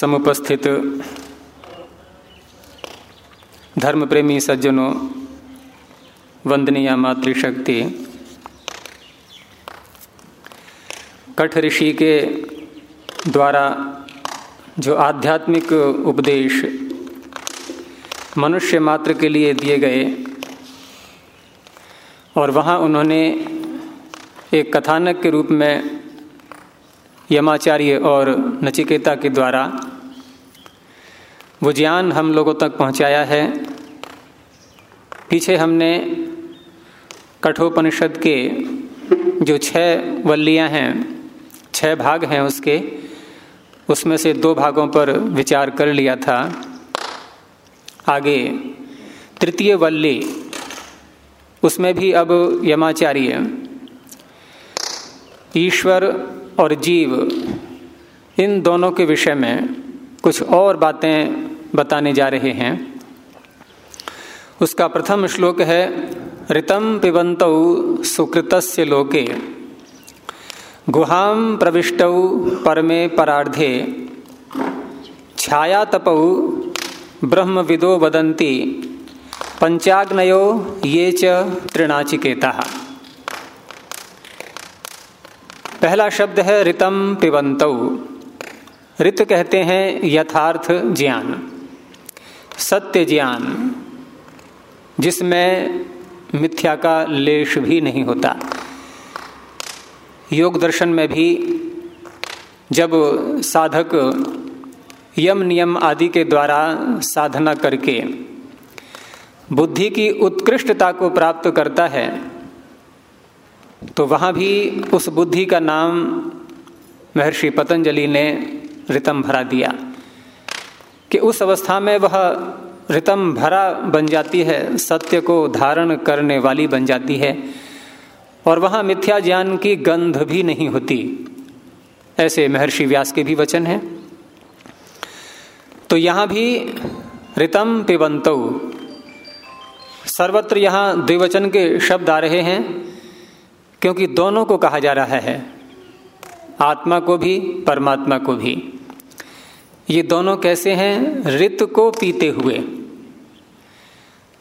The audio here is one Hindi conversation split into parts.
समुपस्थित धर्म प्रेमी सज्जनों, वंदनीय मातृशक्ति, कठ ऋषि के द्वारा जो आध्यात्मिक उपदेश मनुष्य मात्र के लिए दिए गए, और वहाँ उन्होंने एक कथानक के रूप में यमाचार्य और नचिकेता के द्वारा वो ज्ञान हम लोगों तक पहुँचाया है। पीछे हमने कठोपनिषद के जो छह वल्लियाँ हैं, छह भाग हैं उसके, उसमें से दो भागों पर विचार कर लिया था। आगे, तृतीय वल्ली, उसमें भी अब यमाचार्य। ईश्वर और जीव इन दोनों के विषय में कुछ और बातें बताने जा रहे हैं। उसका प्रथम श्लोक है ऋतम पिबंत सुकृत लोके। गुहाम प्रविष्ट परमे परार्धे। छाया तपौ ब्रह्म विदो वदंती पंचाग्नयो ये च तृणाचिकेता पहला शब्द है ऋतम पिबंत। ऋत कहते हैं यथार्थ ज्ञान, सत्य ज्ञान, जिसमें मिथ्या का लेश भी नहीं होता। योग दर्शन में भी जब साधक यम नियम आदि के द्वारा साधना करके बुद्धि की उत्कृष्टता को प्राप्त करता है तो वहाँ भी उस बुद्धि का नाम महर्षि पतंजलि ने रितम भरा दिया कि उस अवस्था में वह रितम भरा बन जाती है, सत्य को धारण करने वाली बन जाती है और वहाँ मिथ्या ज्ञान की गंध भी नहीं होती। ऐसे महर्षि व्यास के भी वचन हैं। तो यहाँ भी रितम पिबंत। सर्वत्र यहाँ द्विवचन के शब्द आ रहे हैं। क्योंकि दोनों को कहा जा रहा है, आत्मा को भी, परमात्मा को भी। ये दोनों कैसे हैं? रित को पीते हुए।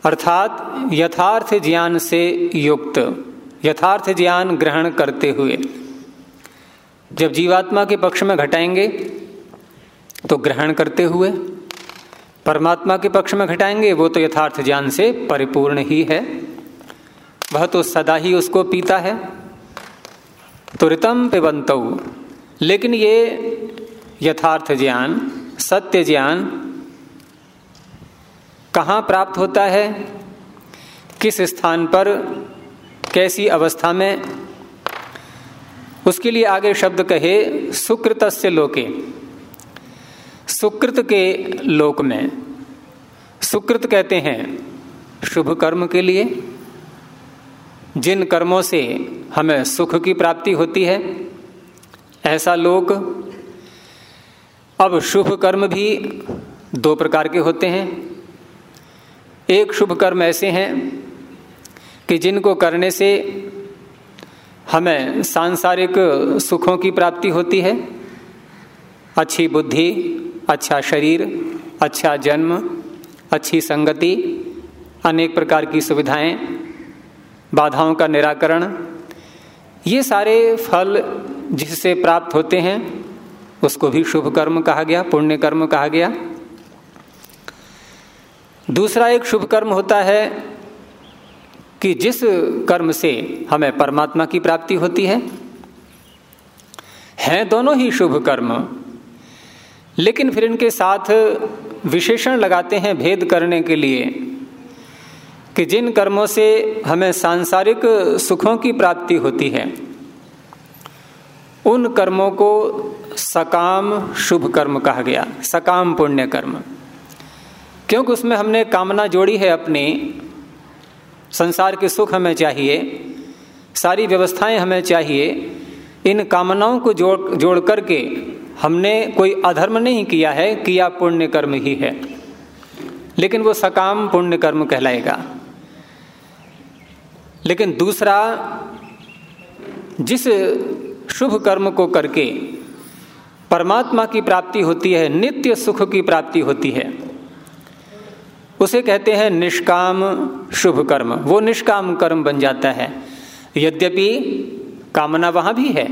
अर्थात यथार्थ ज्ञान से युक्त, यथार्थ ज्ञान ग्रहण करते हुए। जब जीवात्मा के पक्ष में घटाएँगे तो ग्रहण करते हुए, परमात्मा के पक्ष में घटाएँगे, वो तो यथार्थ ज्ञान से परिपूर्ण ही है। वह तो सदा ही उसको पीता है। तो पिबंत। लेकिन ये यथार्थ ज्ञान, सत्य ज्ञान कहाँ प्राप्त होता है? किस स्थान पर? कैसी अवस्था में? उसके लिए आगे शब्द कहे सुकृत से लोके। सुकृत के लोक में, सुकृत कहते हैं शुभ कर्म के लिए। जिन कर्मों से हमें सुख की प्राप्ति होती है, ऐसा लोक अब शुभ कर्म भी दो प्रकार के होते हैं। एक शुभ कर्म ऐसे हैं कि जिनको करने से हमें सांसारिक सुखों की प्राप्ति होती है। अच्छी बुद्धि अच्छा शरीर अच्छा जन्म, अच्छी संगति, अनेक प्रकार की सुविधाएँ बाधाओं का निराकरण, ये सारे फल जिससे प्राप्त होते हैं, उसको भी शुभ कर्म कहा गया, पुण्य कर्म कहा गया। दूसरा एक शुभ कर्म होता है कि जिस कर्म से हमें परमात्मा की प्राप्ति होती है। हैं दोनों ही शुभ कर्म, लेकिन फिर इनके साथ विशेषण लगाते हैं भेद करने के लिए। कि जिन कर्मों से हमें सांसारिक सुखों की प्राप्ति होती है, उन कर्मों को सकाम शुभ कर्म कहा गया, सकाम पुण्य कर्म। क्योंकि उसमें हमने कामना जोड़ी है अपनी, संसार के सुख हमें चाहिए, सारी व्यवस्थाएँ हमें चाहिए, इन कामनाओं को जोड़ जोड़ करके हमने कोई अधर्म नहीं किया है, किया पुण्य कर्म ही है। लेकिन वो सकाम पुण्य कर्म कहलाएगा। लेकिन दूसरा, जिस शुभ कर्म को करके परमात्मा की प्राप्ति होती है, नित्य सुख की प्राप्ति होती है, उसे कहते हैं निष्काम शुभ कर्म। वो निष्काम कर्म बन जाता है। यद्यपि कामना वहाँ भी है।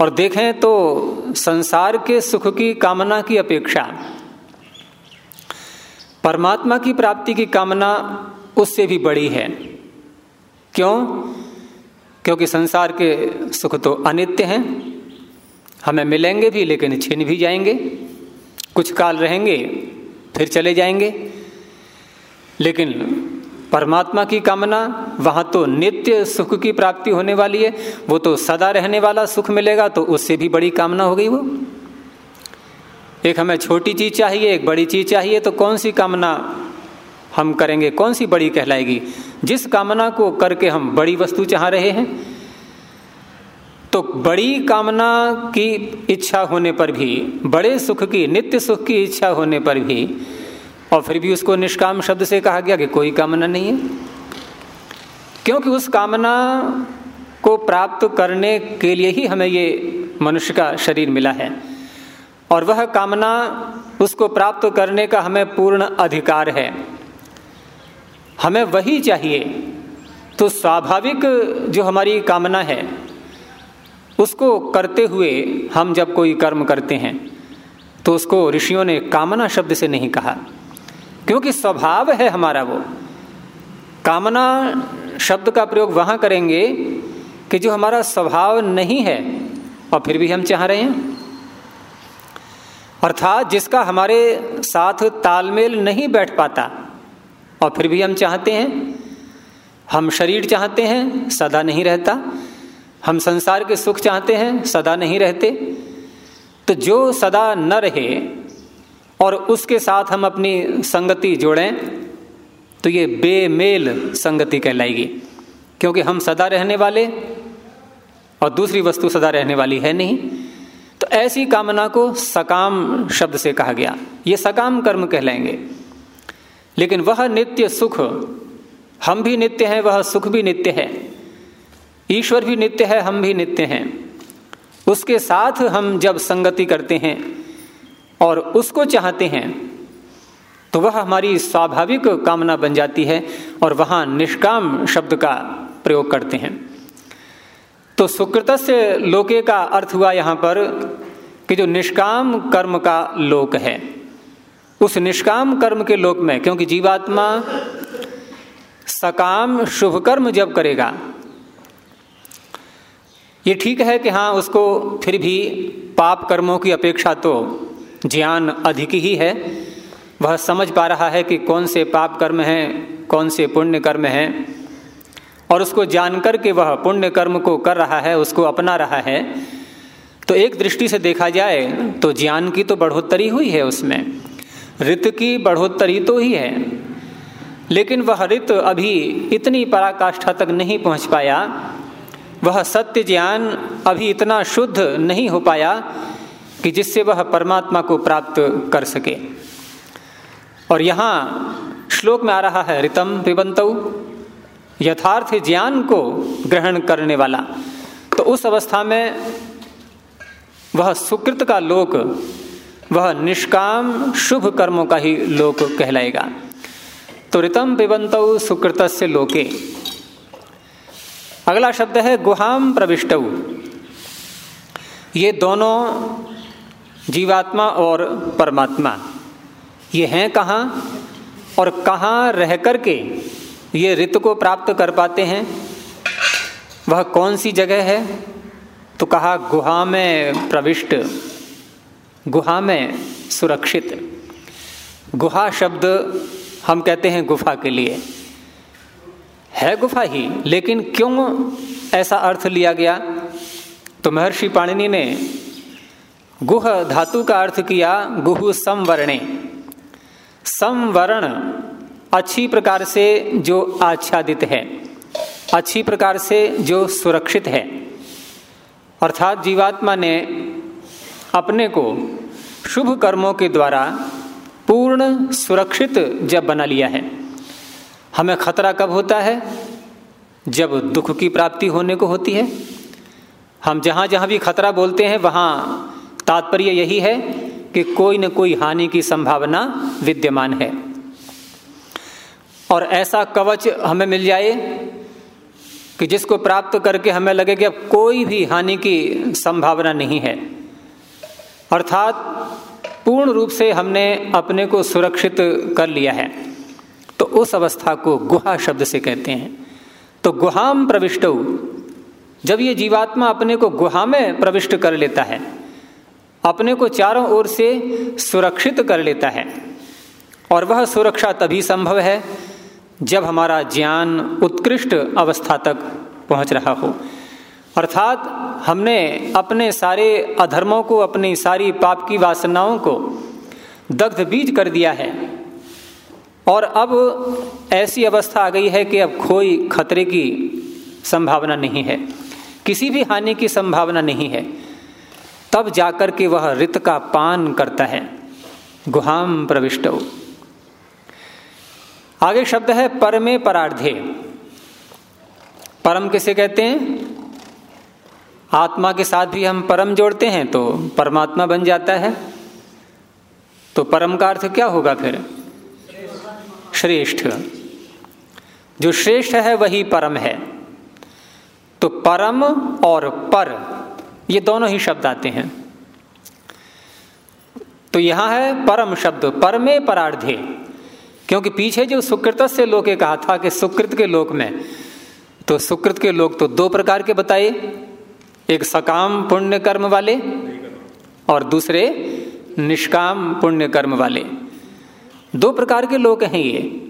और देखें तो संसार के सुख की कामना की अपेक्षा, परमात्मा की प्राप्ति की कामना उससे भी बड़ी है। क्यों? क्योंकि संसार के सुख तो अनित्य हैं। हमें मिलेंगे भी, लेकिन छिन भी जाएँगे। कुछ काल रहेंगे, फिर चले जाएँगे। लेकिन परमात्मा की कामना, वहाँ तो नित्य सुख की प्राप्ति होने वाली है। वो तो सदा रहने वाला सुख मिलेगा तो उससे भी बड़ी कामना हो गई वो। एक हमें छोटी चीज़ चाहिए, एक बड़ी चीज़ चाहिए तो कौन सी कामना हम करेंगे? कौन सी बड़ी कहलाएगी? जिस कामना को करके हम बड़ी वस्तु चाह रहे हैं तो बड़ी कामना की इच्छा होने पर भी, बड़े सुख की, नित्य सुख की इच्छा होने पर भी, और फिर भी उसको निष्काम शब्द से कहा गया कि कोई कामना नहीं है। क्योंकि उस कामना को प्राप्त करने के लिए ही हमें ये मनुष्य का शरीर मिला है, और वह कामना उसको प्राप्त करने का हमें पूर्ण अधिकार है। हमें वही चाहिए। तो स्वाभाविक जो हमारी कामना है, उसको करते हुए हम जब कोई कर्म करते हैं तो उसको ऋषियों ने कामना शब्द से नहीं कहा। क्योंकि स्वभाव है हमारा वो। कामना शब्द का प्रयोग वहाँ करेंगे कि जो हमारा स्वभाव नहीं है, और फिर भी हम चाह रहे हैं। अर्थात जिसका हमारे साथ तालमेल नहीं बैठ पाता और फिर भी हम चाहते हैं, हम शरीर चाहते हैं, सदा नहीं रहता। हम संसार के सुख चाहते हैं, सदा नहीं रहते। तो जो सदा न रहे और उसके साथ हम अपनी संगति जोड़ें तो ये बेमेल संगति कहलाएगी। क्योंकि हम सदा रहने वाले और दूसरी वस्तु सदा रहने वाली है नहीं। तो ऐसी कामना को सकाम शब्द से कहा गया। ये सकाम कर्म कहलाएँगे। लेकिन वह नित्य सुख। हम भी नित्य हैं, वह सुख भी नित्य है। ईश्वर भी नित्य है, हम भी नित्य हैं। उसके साथ हम जब संगति करते हैं और उसको चाहते हैं तो वह हमारी स्वाभाविक कामना बन जाती है और वहाँ निष्काम शब्द का प्रयोग करते हैं। तो सुकृत लोके का अर्थ हुआ यहाँ पर कि जो निष्काम कर्म का लोक है। उस निष्काम कर्म के लोक में, क्योंकि जीवात्मा सकाम शुभ कर्म जब करेगा, ये ठीक है कि हाँ उसको फिर भी पाप कर्मों की अपेक्षा तो ज्ञान अधिक ही है। वह समझ पा रहा है कि कौन से पाप कर्म हैं, कौन से पुण्य कर्म हैं, और उसको जानकर के वह पुण्य कर्म को कर रहा है, उसको अपना रहा है। तो एक दृष्टि से देखा जाए तो ज्ञान की तो बढ़ोतरी हुई है उसमें। रित की बढ़ोतरी तो ही है। लेकिन वह रित अभी इतनी पराकाष्ठा तक नहीं पहुँच पाया। वह सत्य ज्ञान अभी इतना शुद्ध नहीं हो पाया कि जिससे वह परमात्मा को प्राप्त कर सके। और यहाँ श्लोक में आ रहा है रितम पिबंत यथार्थ ज्ञान को ग्रहण करने वाला। तो उस अवस्था में वह सुकृत का लोक वह निष्काम शुभ कर्मों का ही लोक कहलाएगा। तो रितम पिबंत सुकृत लोके। अगला शब्द है गुहाम प्रविष्ट। ये दोनों जीवात्मा और परमात्मा। ये हैं कहाँ और कहाँ रह कर के ये ऋतु को प्राप्त कर पाते हैं? वह कौन सी जगह है? तो कहा गुहा में प्रविष्ट। गुहा में सुरक्षित। गुहा शब्द हम कहते हैं गुफा के लिए। है गुफा ही, लेकिन क्यों ऐसा अर्थ लिया गया? तो महर्षि पाणिनि ने गुह धातु का अर्थ किया गुह संवरणे। संवरण अच्छी प्रकार से जो आच्छादित है, अच्छी प्रकार से जो सुरक्षित है। अर्थात जीवात्मा ने अपने को शुभ कर्मों के द्वारा पूर्ण, सुरक्षित जब बना लिया है। हमें खतरा कब होता है? जब दुख की प्राप्ति होने को होती है। हम जहाँ जहाँ भी खतरा बोलते हैं, वहाँ तात्पर्य यही है कि कोई न कोई हानि की संभावना विद्यमान है। और ऐसा कवच हमें मिल जाए कि जिसको प्राप्त करके हमें लगे कि अब कोई भी हानि की संभावना नहीं है। अर्थात पूर्ण रूप से हमने अपने को सुरक्षित कर लिया है। तो उस अवस्था को गुहा शब्द से कहते हैं। तो गुहाम प्रविष्ट। जब ये जीवात्मा अपने को गुहा में प्रविष्ट कर लेता है, अपने को चारों ओर से सुरक्षित कर लेता है, और वह सुरक्षा तभी संभव है जब हमारा ज्ञान उत्कृष्ट अवस्था तक पहुँच रहा हो। अर्थात हमने अपने सारे अधर्मों को, अपनी सारी पाप की वासनाओं को दग्ध बीज कर दिया है। और अब ऐसी अवस्था आ गई है कि अब कोई खतरे की संभावना नहीं है, किसी भी हानि की संभावना नहीं है। तब जाकर के वह रित का पान करता है। गुहाम प्रविष्ट। आगे शब्द है, परमे परार्धे। परम किसे कहते हैं? आत्मा के साथ भी हम परम जोड़ते हैं तो परमात्मा बन जाता है। तो परम का अर्थ क्या होगा फिर? श्रेष्ठ। जो श्रेष्ठ है, वही परम है। तो परम और पर, ये दोनों ही शब्द आते हैं। तो यहाँ है परम शब्द, परमे परार्धे। क्योंकि पीछे जो सुकृत से लोके कहा था कि सुकृत के लोक में तो सुकृत के लोक तो दो प्रकार के बताए। एक सकाम पुण्य कर्म वाले और दूसरे निष्काम पुण्य कर्म वाले। दो प्रकार के लोग हैं ये।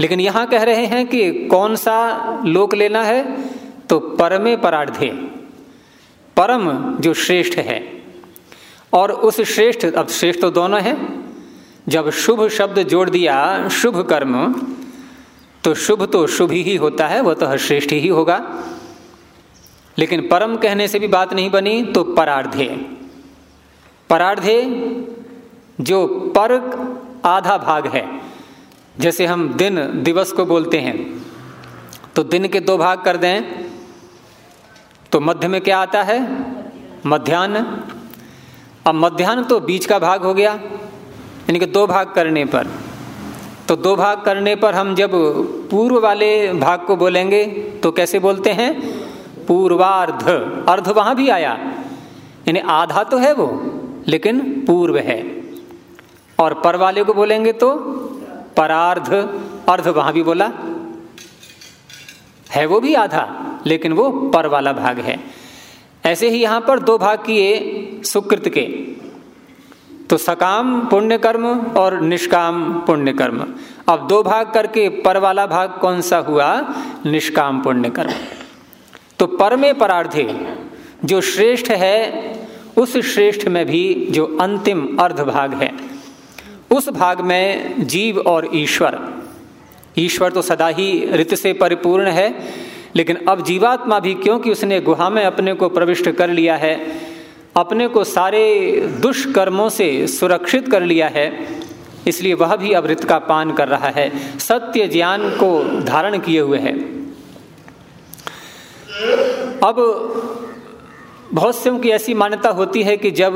लेकिन यहाँ कह रहे हैं कि कौन सा लोक लेना है? तो परमे परार्धे। परम जो श्रेष्ठ है। और उस श्रेष्ठ, अब श्रेष्ठ तो दोनों है। जब शुभ शब्द जोड़ दिया शुभ कर्म तो शुभ तो शुभ ही होता है, वह तो श्रेष्ठ ही होगा। लेकिन परम कहने से भी बात नहीं बनी तो परार्धे। परार्धे जो पर आधा भाग है। जैसे हम दिन, दिवस को बोलते हैं तो दिन के दो भाग कर दें। तो मध्य में क्या आता है? मध्यान्ह। अब मध्यान्ह तो बीच का भाग हो गया, यानी कि दो भाग करने पर। तो दो भाग करने पर हम जब पूर्व वाले भाग को बोलेंगे तो कैसे बोलते हैं? पूर्वार्ध, अर्ध वहाँ भी आया। यानी आधा तो है वो, लेकिन पूर्व है। और पर वाले को बोलेंगे तो परार्ध, अर्ध वहाँ भी बोला। है वो भी आधा, लेकिन वो पर वाला भाग है। ऐसे ही यहाँ पर दो भाग किए सुकृत के। तो सकाम पुण्य कर्म और निष्काम पुण्य कर्म अब दो भाग करके पर वाला भाग कौन सा हुआ? निष्काम पुण्य कर्म तो परमे परार्धे, जो श्रेष्ठ है, उस श्रेष्ठ में भी जो अंतिम अर्ध भाग है। उस भाग में जीव और ईश्वर। ईश्वर तो सदा ही ऋत से परिपूर्ण है, लेकिन अब जीवात्मा भी क्योंकि उसने गुहा में अपने को प्रविष्ट कर लिया है, अपने को सारे दुष्कर्मों से सुरक्षित कर लिया है, इसलिए वह भी अब ऋत का पान कर रहा है। सत्य ज्ञान को धारण किए हुए है। अब बहुत से की ऐसी मान्यता होती है कि जब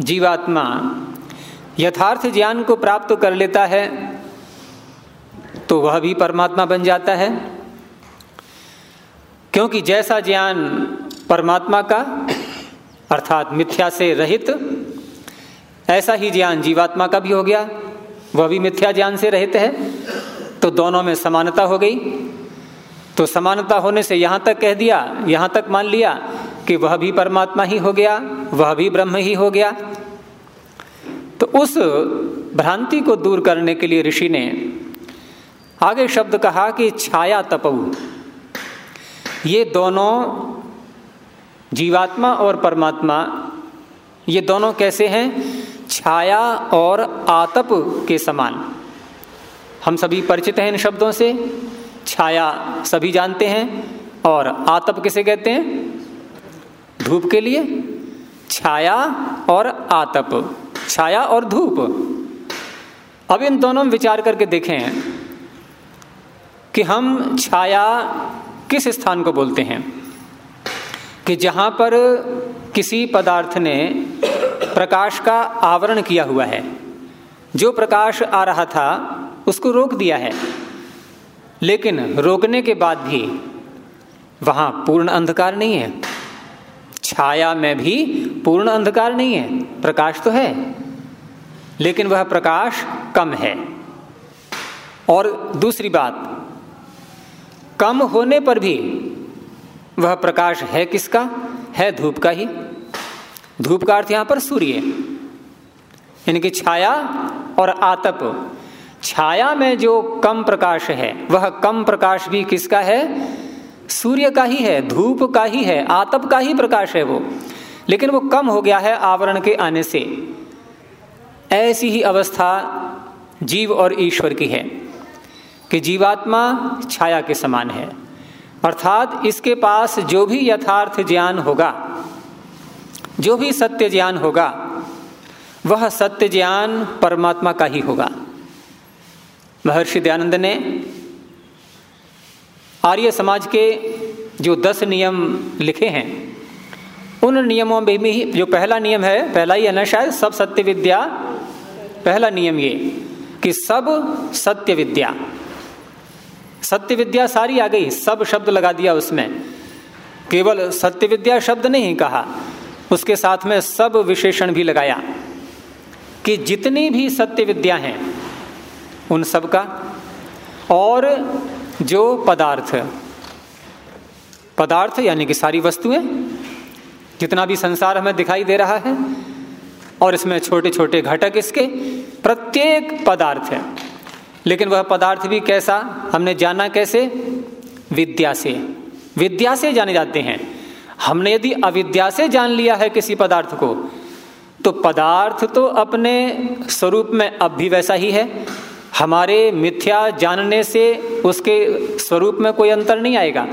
जीवात्मा यथार्थ ज्ञान को प्राप्त कर लेता है तो वह भी परमात्मा बन जाता है। क्योंकि जैसा ज्ञान परमात्मा का, अर्थात मिथ्या से रहित, ऐसा ही ज्ञान जीवात्मा का भी हो गया। वह भी मिथ्या ज्ञान से रहित है तो दोनों में समानता हो गई। तो समानता होने से यहाँ तक कह दिया, यहाँ तक मान लिया कि वह भी परमात्मा ही हो गया, वह भी ब्रह्म ही हो गया। तो उस भ्रांति को दूर करने के लिए ऋषि ने आगे शब्द कहा कि छाया तपऊ। ये दोनों जीवात्मा और परमात्मा, ये दोनों कैसे हैं? छाया और आतप के समान। हम सभी परिचित हैं इन शब्दों से। छाया सभी जानते हैं और आतप किसे कहते हैं? धूप के लिए? छाया और आतप। छाया और धूप। अब इन दोनों में विचार करके देखें कि हम छाया किस स्थान को बोलते हैं? कि जहाँ पर किसी पदार्थ ने प्रकाश का आवरण किया हुआ है। जो प्रकाश आ रहा था, उसको रोक दिया है। लेकिन रोकने के बाद भी वहाँ पूर्ण अंधकार नहीं है। छाया में भी पूर्ण अंधकार नहीं है। प्रकाश तो है, लेकिन वह प्रकाश कम है। और दूसरी बात, कम होने पर भी वह प्रकाश है किसका? है धूप का ही। धूप का अर्थ यहाँ पर सूर्य। यानी कि छाया और आतप छाया में जो कम प्रकाश है, वह कम प्रकाश भी किसका है? सूर्य का ही है, धूप का ही है, आतप का ही प्रकाश है वो। लेकिन वो कम हो गया है आवरण के आने से। ऐसी ही अवस्था जीव और ईश्वर की है कि जीवात्मा छाया के समान है। अर्थात इसके पास जो भी यथार्थ ज्ञान होगा, जो भी सत्य ज्ञान होगा, वह सत्य ज्ञान परमात्मा का ही होगा। महर्षि दयानंद ने आर्य समाज के जो दस नियम लिखे हैं, उन नियमों में भी जो पहला नियम है, पहला ही है ना शायद, सब सत्य विद्या, पहला नियम ये कि सब सत्य विद्या। सत्य विद्या सारी आ गई, सब शब्द लगा दिया उसमें। केवल सत्य विद्या शब्द नहीं कहा, उसके साथ में सब विशेषण भी लगाया कि जितनी भी सत्य विद्या हैं उन सब का और जो पदार्थ पदार्थ यानी कि सारी वस्तुएँ, जितना भी संसार हमें दिखाई दे रहा है, और इसमें छोटे छोटे घटक इसके, प्रत्येक पदार्थ है। लेकिन वह पदार्थ भी कैसा, हमने जाना कैसे? विद्या से। विद्या से जाने जाते हैं। हमने यदि अविद्या से जान लिया है किसी पदार्थ को तो पदार्थ तो अपने स्वरूप में अब भी वैसा ही है। हमारे मिथ्या जानने से उसके स्वरूप में कोई अंतर नहीं आएगा।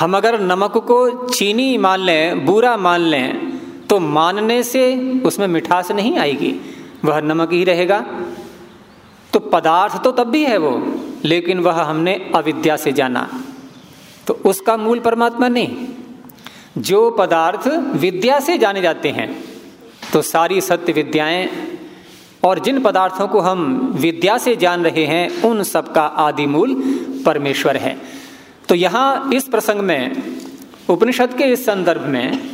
हम अगर नमक को चीनी मान लें, बुरा मान लें तो मानने से उसमें मिठास नहीं आएगी, वह नमक ही रहेगा। तो पदार्थ तो तब भी है वो, लेकिन वह हमने अविद्या से जाना। तो उसका मूल परमात्मा नहीं। जो पदार्थ विद्या से जाने जाते हैं तो सारी सत्य विद्याएँ और जिन पदार्थों को हम विद्या से जान रहे हैं, उन सब का आदि मूल परमेश्वर है। तो यहाँ इस प्रसंग में, उपनिषद के इस संदर्भ में,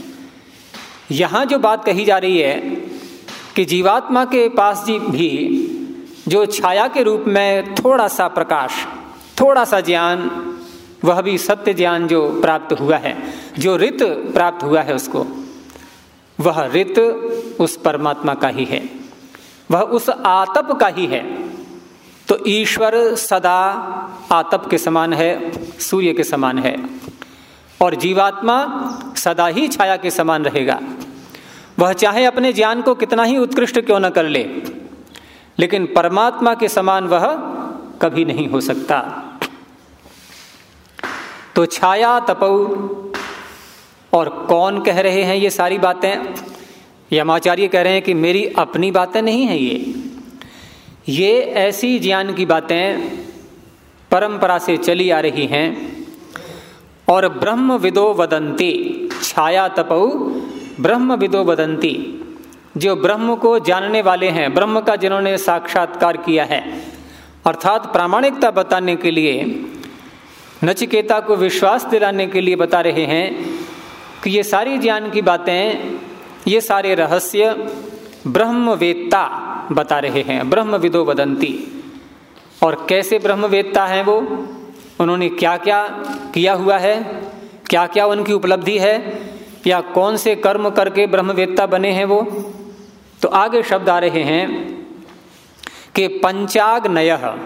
यहाँ जो बात कही जा रही है कि जीवात्मा के पास जी भी जो छाया के रूप में थोड़ा सा प्रकाश, थोड़ा सा ज्ञान, वह भी सत्य ज्ञान जो प्राप्त हुआ है, जो रित प्राप्त हुआ है उसको, वह रित उस परमात्मा का ही है। वह उस आतप का ही है। तो ईश्वर सदा आतप के समान है, सूर्य के समान है और जीवात्मा सदा ही छाया के समान रहेगा। वह चाहे अपने ज्ञान को कितना ही उत्कृष्ट क्यों न कर ले, लेकिन परमात्मा के समान वह कभी नहीं हो सकता। तो छाया तपऊ और कौन कह रहे हैं ये सारी बातें? यमाचार्य कह रहे हैं कि मेरी अपनी बातें नहीं है ये। ये ऐसी ज्ञान की बातें परंपरा से चली आ रही हैं और ब्रह्म विदो वदंती, छाया तपऊ ब्रह्म विदो वदंती। जो ब्रह्म को जानने वाले हैं, ब्रह्म का जिन्होंने साक्षात्कार किया है, अर्थात प्रामाणिकता बताने के लिए, नचिकेता को विश्वास दिलाने के लिए बता रहे हैं कि ये सारी ज्ञान की बातें ये सारे रहस्य ब्रह्मवेत्ता बता रहे हैं ब्रह्म विदो वदंती। और कैसे ब्रह्मवेत्ता हैं वो? उन्होंने क्या क्या किया हुआ है? क्या क्या उनकी उपलब्धि है? या कौन से कर्म करके ब्रह्मवेत्ता बने हैं वो? तो आगे शब्द आ रहे हैं कि पंचाग्नय,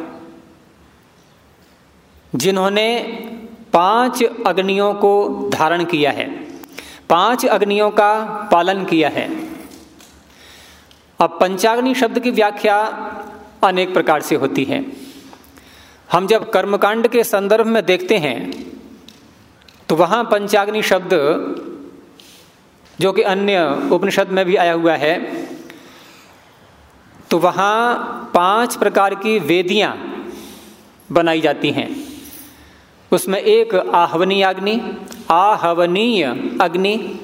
जिन्होंने पाँच अग्नियों को धारण किया है। पाँच अग्नियों का पालन किया है। अब पंचाग्नि शब्द की व्याख्या अनेक प्रकार से होती है। हम जब कर्मकांड के संदर्भ में देखते हैं तो वहाँ पंचाग्नि शब्द, जो कि अन्य उपनिषद में भी आया हुआ है तो वहाँ पाँच प्रकार की वेदियाँ बनाई जाती हैं। उसमें एक आहवनी अग्नि, आहवनीय अग्नि,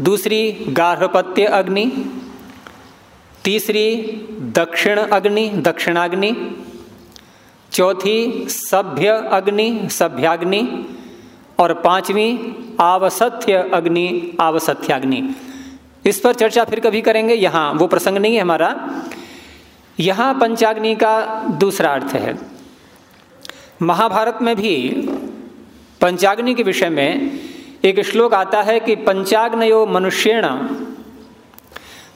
दूसरी गार्हपत्य अग्नि, तीसरी दक्षिण अग्नि, दक्षिणाग्नि, चौथी सभ्य अग्नि, सभ्याग्नि, और पांचवी आवसथ्य अग्नि, आवसथ्याग्नि। इस पर चर्चा फिर कभी करेंगे। यहाँ वो प्रसंग नहीं है हमारा। यहाँ पंचाग्नि का दूसरा अर्थ है। महाभारत में भी पंचाग्नि के विषय में एक श्लोक आता है कि पंचाग्नयो मनुष्यण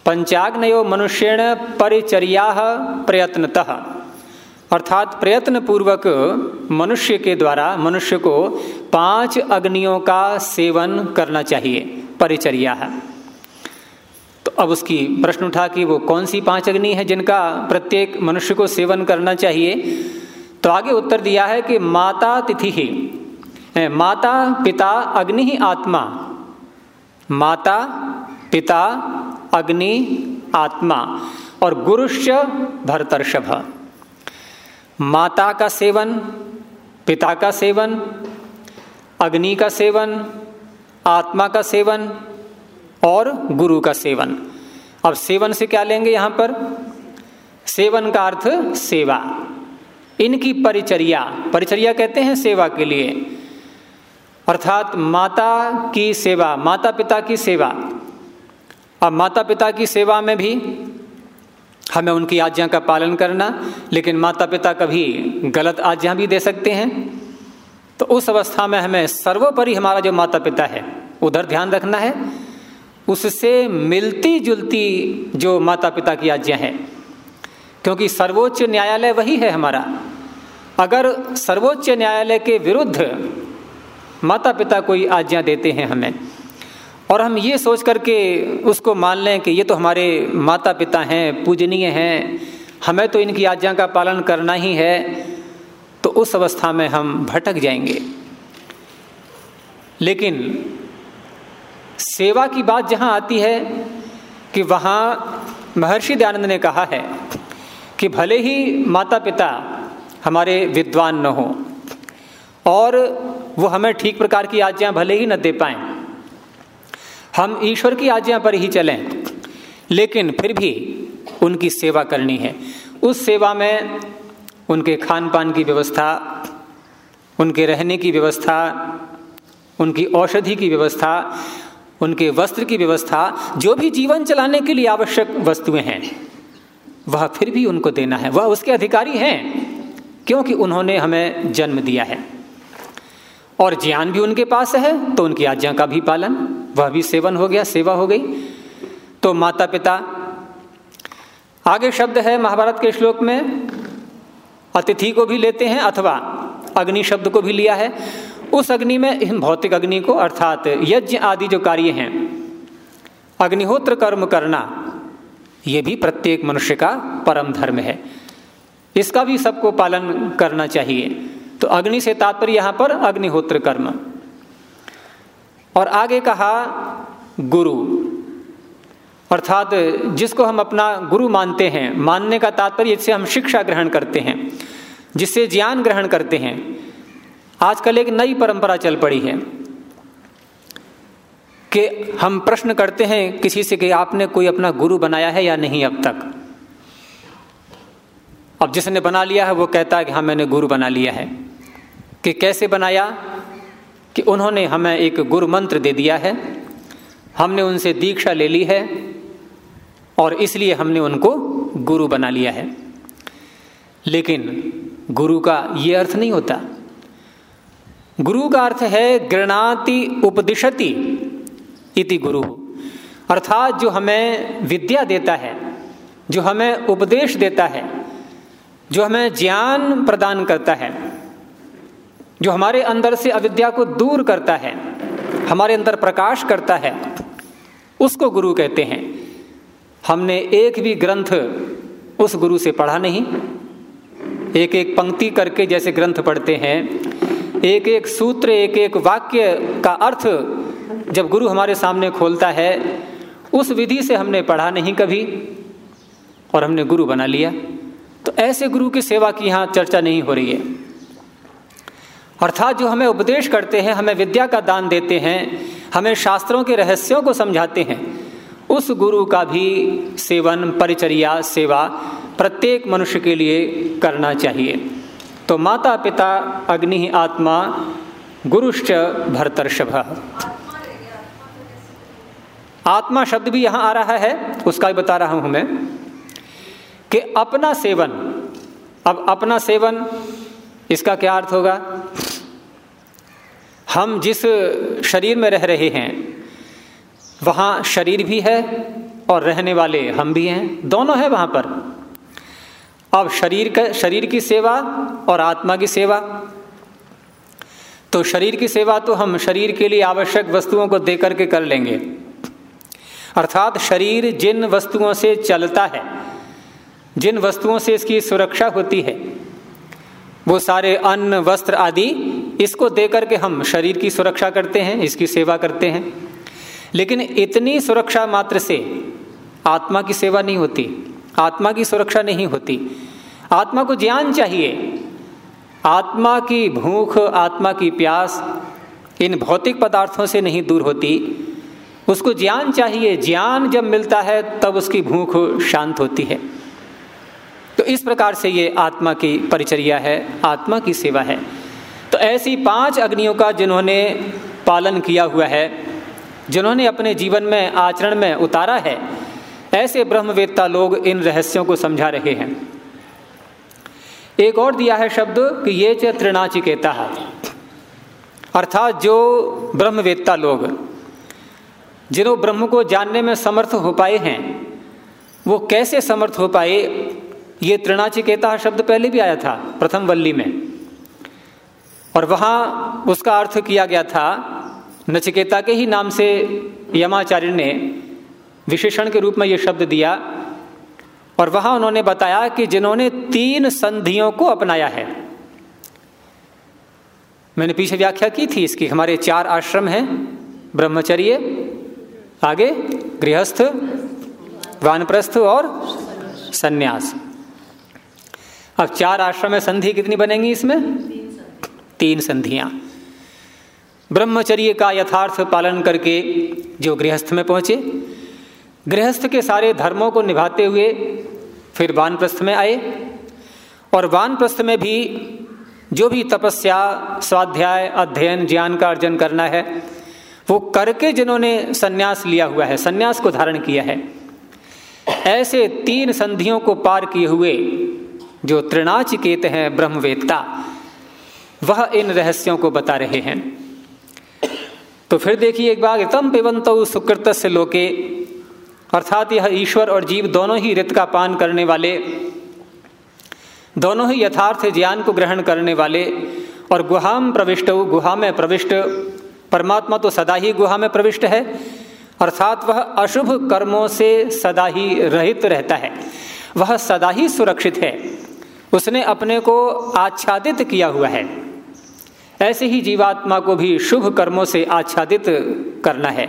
पंचाग्नयो मनुष्यण परिचर्या प्रयत्नतः। अर्थात प्रयत्न पूर्वक मनुष्य के द्वारा, मनुष्य को पाँच अग्नियों का सेवन करना चाहिए, परिचर्या। है तो अब उसकी प्रश्न उठा कि वो कौन सी पाँच अग्नि है जिनका प्रत्येक मनुष्य को सेवन करना चाहिए? तो आगे उत्तर दिया है कि माता तिथि ही माता पिता अग्नि ही आत्मा। माता पिता अग्नि आत्मा और गुरुश्च भरतर्षभ। माता का सेवन, पिता का सेवन, अग्नि का सेवन, आत्मा का सेवन और गुरु का सेवन। अब सेवन से क्या लेंगे यहाँ पर? सेवन का अर्थ सेवा। इनकी परिचर्या परिचर्या कहते हैं सेवा के लिए। अर्थात माता की सेवा माता पिता की सेवा। अब माता पिता की सेवा में भी हमें उनकी आज्ञा का पालन करना, लेकिन माता पिता कभी गलत आज्ञा भी दे सकते हैं। तो उस अवस्था में हमें सर्वोपरि हमारा जो माता पिता है, उधर ध्यान रखना है। उससे मिलती जुलती जो माता पिता की आज्ञा है क्योंकि सर्वोच्च न्यायालय वही है हमारा। अगर सर्वोच्च न्यायालय के विरुद्ध माता पिता कोई आज्ञा देते हैं हमें, और हम ये सोच करके उसको मान लें कि ये तो हमारे माता पिता हैं, पूजनीय हैं, हमें तो इनकी आज्ञा का पालन करना ही है तो उस अवस्था में हम भटक जाएँगे। लेकिन सेवा की बात जहाँ आती है कि वहाँ महर्षि दयानंद ने कहा है कि भले ही माता पिता हमारे विद्वान न हो, और वो हमें ठीक प्रकार की आज्ञा भले ही न दे पाए, हम ईश्वर की आज्ञा पर ही चलें, लेकिन फिर भी उनकी सेवा करनी है। उस सेवा में उनके खान पान की व्यवस्था, उनके रहने की व्यवस्था, उनकी औषधि की व्यवस्था, उनके वस्त्र की व्यवस्था, जो भी जीवन चलाने के लिए आवश्यक वस्तुएँ हैं वह फिर भी उनको देना है। वह उसके अधिकारी हैं, क्योंकि उन्होंने हमें जन्म दिया है। और ज्ञान भी उनके पास है तो उनकी आज्ञा का भी पालन, वह भी सेवन हो गया, सेवा हो गई। तो माता पिता आगे शब्द है महाभारत के श्लोक में, अतिथि को भी लेते हैं अथवा अग्नि शब्द को भी लिया है। उस अग्नि में इन भौतिक अग्नि को, अर्थात यज्ञ आदि जो कार्य हैं, अग्निहोत्र कर्म करना यह भी प्रत्येक मनुष्य का परम धर्म है। इसका भी सबको पालन करना चाहिए। तो अग्नि से तात्पर्य यहाँ पर अग्निहोत्र कर्म। और आगे कहा, गुरु। अर्थात जिसको हम अपना गुरु मानते हैं, मानने का तात्पर्य जिससे हम शिक्षा ग्रहण करते हैं, जिससे ज्ञान ग्रहण करते हैं। आजकल एक नई परंपरा चल पड़ी है। कि हम प्रश्न करते हैं किसी से कि आपने कोई अपना गुरु बनाया है या नहीं अब तक? अब जिसने बना लिया है, वो कहता है कि हाँ मैंने गुरु बना लिया है। कि कैसे बनाया? कि उन्होंने हमें एक गुरु मंत्र दे दिया है। हमने उनसे दीक्षा ले ली है और इसलिए हमने उनको गुरु बना लिया है। लेकिन गुरु का ये अर्थ नहीं होता। गुरु का अर्थ है, गृणाति उपदिशति। इति गुरु। अर्थात जो हमें विद्या देता है, जो हमें उपदेश देता है, जो हमें ज्ञान प्रदान करता है, जो हमारे अंदर से अविद्या को दूर करता है, हमारे अंदर प्रकाश करता है, उसको गुरु कहते हैं। हमने एक भी ग्रंथ उस गुरु से पढ़ा नहीं। एक एक पंक्ति करके जैसे ग्रंथ पढ़ते हैं एक एक सूत्र एक एक वाक्य का अर्थ जब गुरु हमारे सामने खोलता है, उस विधि से हमने पढ़ा नहीं कभी और हमने गुरु बना लिया। तो ऐसे गुरु की सेवा की यहाँ चर्चा नहीं हो रही है। अर्थात जो हमें उपदेश करते हैं, हमें विद्या का दान देते हैं, हमें शास्त्रों के रहस्यों को समझाते हैं, उस गुरु का भी सेवन, परिचर्या, सेवा प्रत्येक मनुष्य के लिए करना चाहिए। तो माता पिता अग्नि आत्मा, गुरुश्च भरतर्षभ। आत्मा शब्द भी यहाँ आ रहा है, उसका भी बता रहा हूँ मैं, कि अपना सेवन, अब अपना सेवन, इसका क्या अर्थ होगा? हम जिस शरीर में रह रहे हैं, वहाँ शरीर भी है और रहने वाले हम भी हैं, दोनों है वहाँ पर। अब शरीर का, शरीर की सेवा और आत्मा की सेवा। तो शरीर की सेवा तो हम शरीर के लिए आवश्यक वस्तुओं को दे करके कर लेंगे। अर्थात शरीर जिन वस्तुओं से चलता है, जिन वस्तुओं से इसकी सुरक्षा होती है, वो सारे अन्न, वस्त्र आदि, इसको दे करके हम शरीर की सुरक्षा करते हैं, इसकी सेवा करते हैं। लेकिन इतनी सुरक्षा मात्र से आत्मा की सेवा नहीं होती। आत्मा की सुरक्षा नहीं होती। आत्मा को ज्ञान चाहिए। आत्मा की भूख, आत्मा की प्यास इन भौतिक पदार्थों से नहीं दूर होती। उसको ज्ञान चाहिए। ज्ञान जब मिलता है, तब उसकी भूख शांत होती है। तो इस प्रकार से ये आत्मा की परिचर्या है, आत्मा की सेवा है। तो ऐसी पाँच अग्नियों का जिन्होंने पालन किया हुआ है, जिन्होंने अपने जीवन में, आचरण में उतारा है ऐसे ब्रह्मवेत्ता लोग इन रहस्यों को समझा रहे हैं। एक और दिया है शब्द कि ये च तृणाचिकेता है अर्थात जो ब्रह्मवेत्ता लोग, जिन्हों ब्रह्म को जानने में समर्थ हो पाए हैं, वो कैसे समर्थ हो पाए? ये त्रिनाचिकेता शब्द पहले भी आया था, प्रथम वल्ली में। और वहाँ उसका अर्थ किया गया था, नचिकेता के ही नाम से यमाचार्य ने विशेषण के रूप में ये शब्द दिया और वहाँ उन्होंने बताया कि जिन्होंने तीन संधियों को अपनाया है। मैंने पीछे व्याख्या की थी इसकी। हमारे चार आश्रम हैं, ब्रह्मचर्य, आगे गृहस्थ, वानप्रस्थ और सन्यास। अब चार आश्रम में संधि कितनी बनेंगी इसमें? तीन संधियाँ। ब्रह्मचर्य का यथार्थ पालन करके जो गृहस्थ में पहुँचे गृहस्थ के सारे धर्मों को निभाते हुए फिर वानप्रस्थ में आए। और वानप्रस्थ में भी जो भी तपस्या, स्वाध्याय, अध्ययन, ज्ञान का अर्जन करना है, वो करके जिन्होंने सन्यास लिया हुआ है, सन्यास को धारण किया है, ऐसे तीन संधियों को पार किए हुए जो त्रिनाचिकेत हैं, ब्रह्मवेत्ता, वह इन रहस्यों को बता रहे हैं। तो फिर देखिए एक बार, तम पिबंत सुकृत से लोके अर्थात यह ईश्वर और जीव दोनों ही रित का पान करने वाले, दोनों ही यथार्थ ज्ञान को ग्रहण करने वाले और गुहाम प्रविष्ट, गुहा में प्रविष्ट, परमात्मा तो सदा ही गुहा में प्रविष्ट है, अर्थात वह अशुभ कर्मों से सदा ही रहित रहता है, वह सदा ही सुरक्षित है, उसने अपने को आच्छादित किया हुआ है। ऐसे ही जीवात्मा को भी शुभ कर्मों से आच्छादित करना है।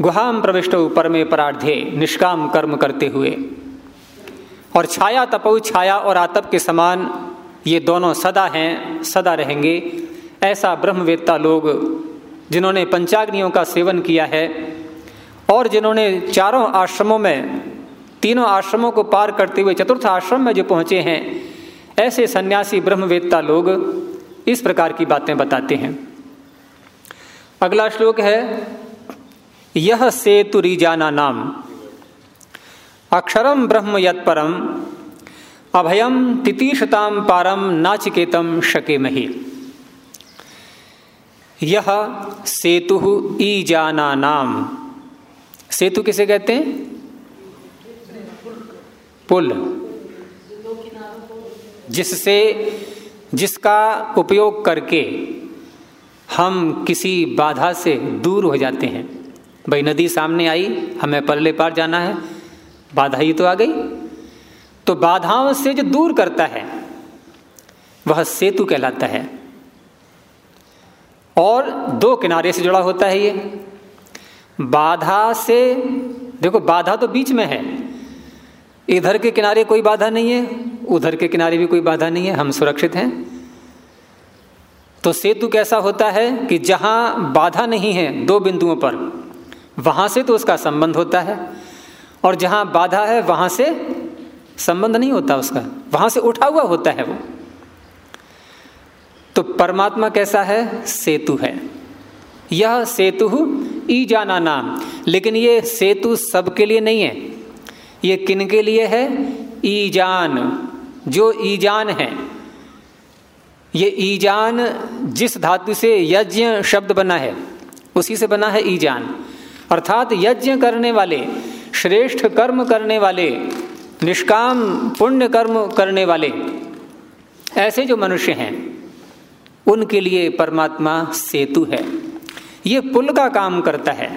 गुहाम प्रविष्ट परमे परार्धे, निष्काम कर्म करते हुए। और छाया तपऊ छाया और आतप के समान ये दोनों सदा हैं, सदा रहेंगे। ऐसा ब्रह्मवेत्ता लोग, जिन्होंने पंचाग्नियों का सेवन किया है, और जिन्होंने चारों आश्रमों में, तीनों आश्रमों को पार करते हुए चतुर्थ आश्रम में जो पहुँचे हैं, ऐसे सन्यासी ब्रह्मवेत्ता लोग इस प्रकार की बातें बताते हैं। अगला श्लोक है यह सेतु रीजाना नाम। अक्षरम ब्रह्म यत्परम अभयम तितीशताम पारम नाचिकेतम शके मही यह सेतु ईजाना नाम। सेतु किसे कहते हैं? पुल। जिससे, जिसका उपयोग करके हम किसी बाधा से दूर हो जाते हैं। भाई नदी सामने आई, हमें परले पार जाना है। बाधा ही तो आ गई। तो बाधाओं से जो दूर करता है, वह सेतु कहलाता है। और दो किनारे से जुड़ा होता है ये। बाधा से, देखो बाधा तो बीच में है। इधर के किनारे कोई बाधा नहीं है, उधर के किनारे भी कोई बाधा नहीं है, हम सुरक्षित हैं। तो सेतु कैसा होता है कि जहाँ बाधा नहीं है, दो बिंदुओं पर वहाँ से तो उसका संबंध होता है, और जहाँ बाधा है, वहाँ से संबंध नहीं होता उसका, वहाँ से उठा हुआ होता है वो। तो परमात्मा कैसा है? सेतु है। यह सेतु ई जाना नाम, लेकिन ये सेतु सबके लिए नहीं है, ये किन के लिए है? ईजान, जो ईजान है। ये ईजान जिस धातु से यज्ञ शब्द बना है, उसी से बना है ईजान। अर्थात यज्ञ करने वाले, श्रेष्ठ कर्म करने वाले, निष्काम पुण्य कर्म करने वाले, ऐसे जो मनुष्य हैं, उनके लिए परमात्मा सेतु है। ये पुल का काम करता है।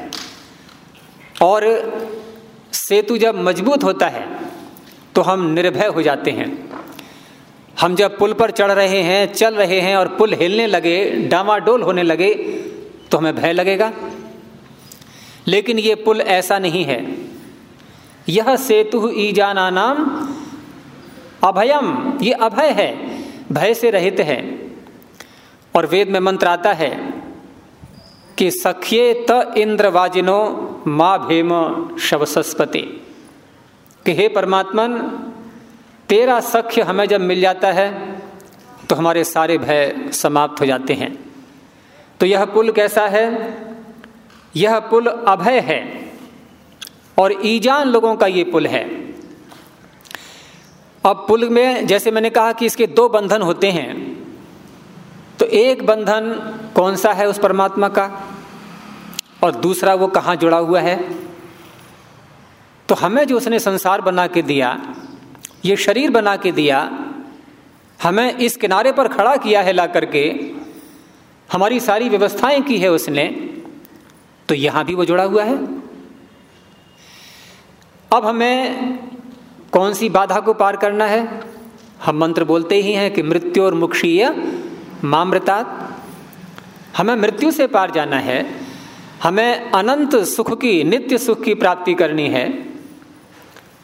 और सेतु जब मज़बूत होता है तो हम निर्भय हो जाते हैं। हम जब पुल पर चढ़ रहे हैं, चल रहे हैं और पुल हिलने लगे डामाडोल होने लगे तो हमें भय लगेगा। लेकिन ये पुल ऐसा नहीं है। यह सेतु ईजाना नाम अभयम, ये अभय है, भय से रहित है। और वेद में मंत्र आता है कि सख्ये त इंद्रवाजिनो माँ भेम शवसस्पति। कि हे परमात्मन, तेरा सख्य हमें जब मिल जाता है तो हमारे सारे भय समाप्त हो जाते हैं। तो यह पुल कैसा है? यह पुल अभय है और ईजान लोगों का ये पुल है। अब पुल में जैसे मैंने कहा कि इसके दो बंधन होते हैं तो एक बंधन कौन सा है उस परमात्मा का और दूसरा वो कहाँ जुड़ा हुआ है? तो हमें जो उसने संसार बना के दिया, ये शरीर बना के दिया, हमें इस किनारे पर खड़ा किया है ला करके, हमारी सारी व्यवस्थाएँ की है उसने तो यहाँ भी वो जुड़ा हुआ है। अब हमें कौन सी बाधा को पार करना है? हम मंत्र बोलते ही हैं कि मृत्यु और मुक्षीय मामृतात। हमें मृत्यु से पार जाना है। हमें अनंत सुख की, नित्य सुख की प्राप्ति करनी है।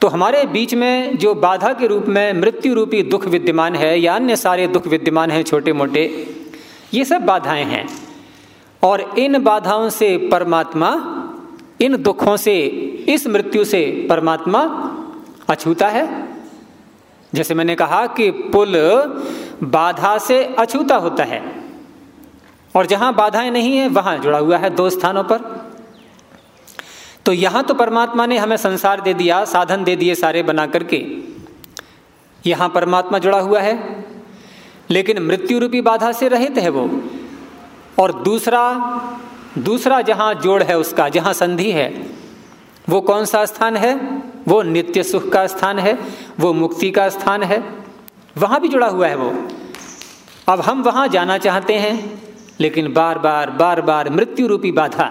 तो हमारे बीच में जो बाधा के रूप में मृत्यु रूपी दुख विद्यमान है या अन्य सारे दुख विद्यमान हैं छोटे मोटे ये सब बाधाएँ हैं। और इन बाधाओं से परमात्मा, इन दुखों से, इस मृत्यु से परमात्मा अछूता है। जैसे मैंने कहा कि पुल बाधा से अछूता होता है और जहाँ बाधाएँ नहीं है, वहाँ जुड़ा हुआ है दो स्थानों पर। तो यहाँ तो परमात्मा ने हमें संसार दे दिया, साधन दे दिए सारे बना करके। यहाँ परमात्मा जुड़ा हुआ है, लेकिन मृत्यु रूपी बाधा से रहित है वो। और दूसरा दूसरा जहाँ जोड़ है उसका, जहाँ संधि है, वो कौन सा स्थान है? वो नित्य सुख का स्थान है, वो मुक्ति का स्थान है, वहाँ भी जुड़ा हुआ है वो। अब हम वहाँ जाना चाहते हैं, लेकिन बार बार बार बार मृत्यु रूपी बाधा,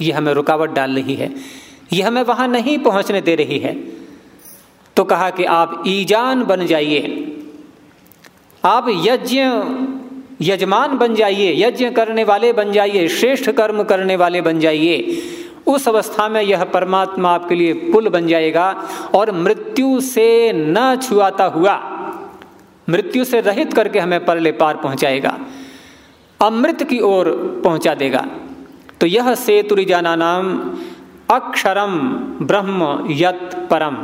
ये हमें रुकावट डाल रही है, ये हमें वहाँ नहीं पहुँचने दे रही है। तो कहा कि आप ईजान बन जाइए, आप यज्ञ यजमान बन जाइए, यज्ञ करने वाले बन जाइए, श्रेष्ठ कर्म करने वाले बन जाइए। उस अवस्था में यह परमात्मा आपके लिए पुल बन जाएगा और मृत्यु से न छुआता हुआ, मृत्यु से रहित करके हमें परले पार पहुंचाएगा, अमृत की ओर पहुँचा देगा। तो यह सेतुरिजाना नाम, अक्षरम ब्रह्म यत परम।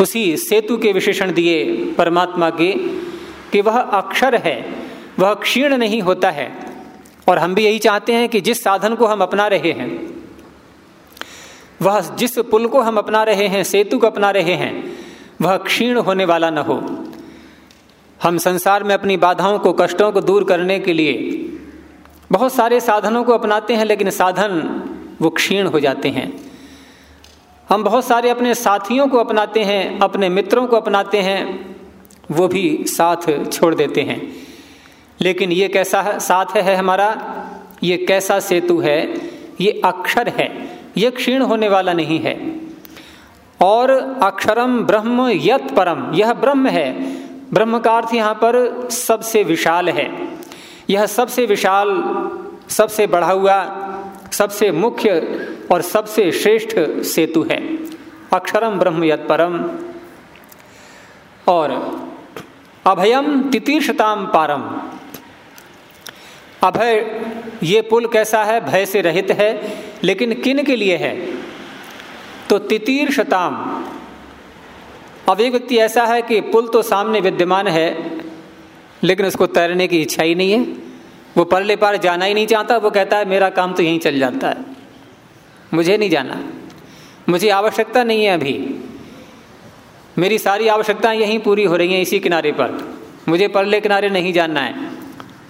उसी सेतु के विशेषण दिए परमात्मा के कि वह अक्षर है, वह क्षीण नहीं होता है। और हम भी यही चाहते हैं कि जिस साधन को हम अपना रहे हैं, वह जिस पुल को हम अपना रहे हैं, सेतु को अपना रहे हैं, वह क्षीण होने वाला न हो। हम संसार में अपनी बाधाओं को, कष्टों को दूर करने के लिए बहुत सारे साधनों को अपनाते हैं, लेकिन साधन वो क्षीण हो जाते हैं। हम बहुत सारे अपने साथियों को अपनाते हैं, अपने मित्रों को अपनाते हैं वो भी साथ छोड़ देते हैं। लेकिन ये कैसा साथ है हमारा? ये कैसा सेतु है? ये अक्षर है। ये क्षीण होने वाला नहीं है। और अक्षरम ब्रह्म यत परम, यह ब्रह्म है। ब्रह्म का अर्थ यहाँ पर सबसे विशाल है। यह सबसे विशाल, सबसे बढ़ा हुआ, सबसे मुख्य और सबसे श्रेष्ठ सेतु है। अक्षरम ब्रह्म यत परम। और अभयम तितीर्षताम पारम। अभय, ये पुल कैसा है? भय से रहित है, लेकिन किन के लिए है? तो तितीर्षताम अब एक व्यक्ति ऐसा है कि पुल तो सामने विद्यमान है, लेकिन उसको तैरने की इच्छा ही नहीं है। वो परले पार जाना ही नहीं चाहता, वो कहता है, मेरा काम तो यहीं चल जाता है। मुझे नहीं जाना। मुझे आवश्यकता नहीं है अभी। मेरी सारी आवश्यकताएँ यहीं पूरी हो रही हैं इसी किनारे पर। मुझे परले किनारे नहीं जानना है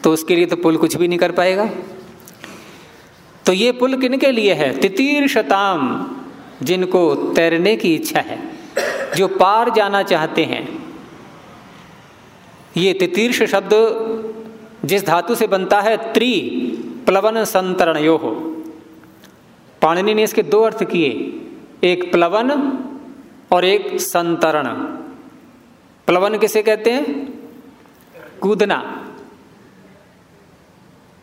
तो उसके लिए तो पुल कुछ भी नहीं कर पाएगा। तो ये पुल किन के लिए है? तितीर शताम, जिनको तैरने की इच्छा है, जो पार जाना चाहते हैं। ये तितीर्ष शब्द जिस धातु से बनता है, त्रि प्लवन संतरण यो हो पाणिनि ने इसके दो अर्थ किए, एक प्लवन और एक संतरण। प्लवन किसे कहते हैं? कूदना।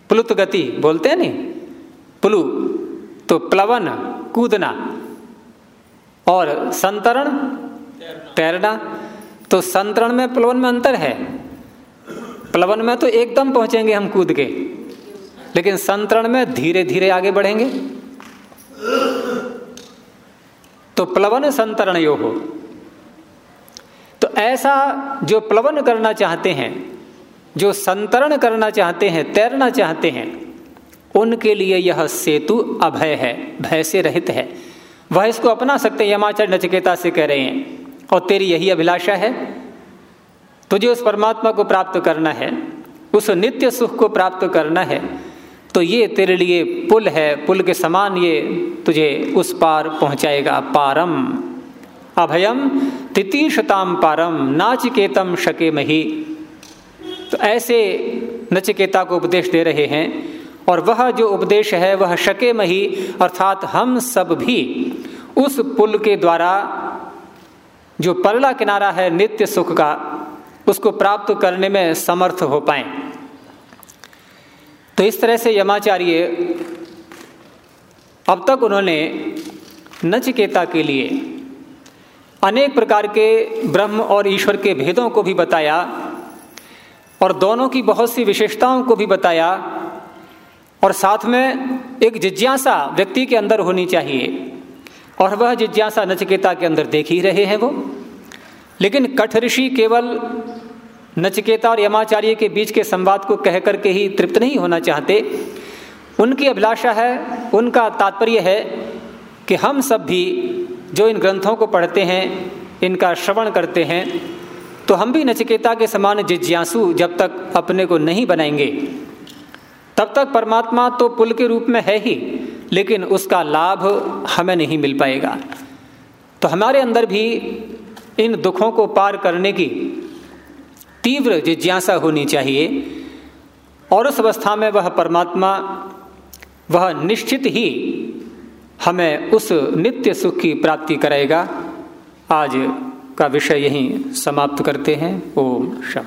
प्लुत गति, बोलते हैं नहीं? प्लु तो प्लवन, कूदना। और संतरण? तैरना। तो संतरण में प्लवन में अंतर है। प्लवन में तो एकदम पहुँचेंगे हम कूद के। लेकिन संतरण में धीरे धीरे आगे बढ़ेंगे। तो प्लवन संतरण यो हो तो ऐसा जो प्लवन करना चाहते हैं, जो संतरण करना चाहते हैं, तैरना चाहते हैं, उनके लिए यह सेतु अभय है, भय से रहित है। वह इसको अपना सकते हैं यमाचर नचकेता से कह रहे हैं, और तेरी यही अभिलाषा है? तुझे उस परमात्मा को प्राप्त करना है, उस नित्य सुख को प्राप्त करना है तो ये तेरे लिए पुल है, पुल के समान ये तुझे उस पार पहुंचाएगा पारम। अभयम तितीशताम पारम, नाचिकेतम शके मही। तो ऐसे नचिकेता को उपदेश दे रहे हैं और वह जो उपदेश है वह शके मही, अर्थात हम सब भी उस पुल के द्वारा जो परला किनारा है नित्य सुख का, उसको प्राप्त करने में समर्थ हो पाए। तो इस तरह से यमाचार्य अब तक उन्होंने नचिकेता के लिए अनेक प्रकार के ब्रह्म और ईश्वर के भेदों को भी बताया और दोनों की बहुत सी विशेषताओं को भी बताया और साथ में एक जिज्ञासा व्यक्ति के अंदर होनी चाहिए और वह जिज्ञासा नचकेता के अंदर देख ही रहे हैं वो। लेकिन कठ ऋषि केवल नचकेता और यमाचार्य के बीच के संवाद को कह करके ही तृप्त नहीं होना चाहते। उनकी अभिलाषा है, उनका तात्पर्य है कि हम सब भी जो इन ग्रंथों को पढ़ते हैं, इनका श्रवण करते हैं तो हम भी नचिकेता के समान जिज्ञासु जब तक अपने को नहीं बनाएँगे। तब तक परमात्मा तो पुल के रूप में है ही, लेकिन उसका लाभ हमें नहीं मिल पाएगा। तो हमारे अंदर भी इन दुखों को पार करने की तीव्र जिज्ञासा होनी चाहिए, और उस अवस्था में वह परमात्मा, वह निश्चित ही हमें उस नित्य सुख की प्राप्ति कराएगा। आज का विषय यहीं समाप्त करते हैं। ओम शम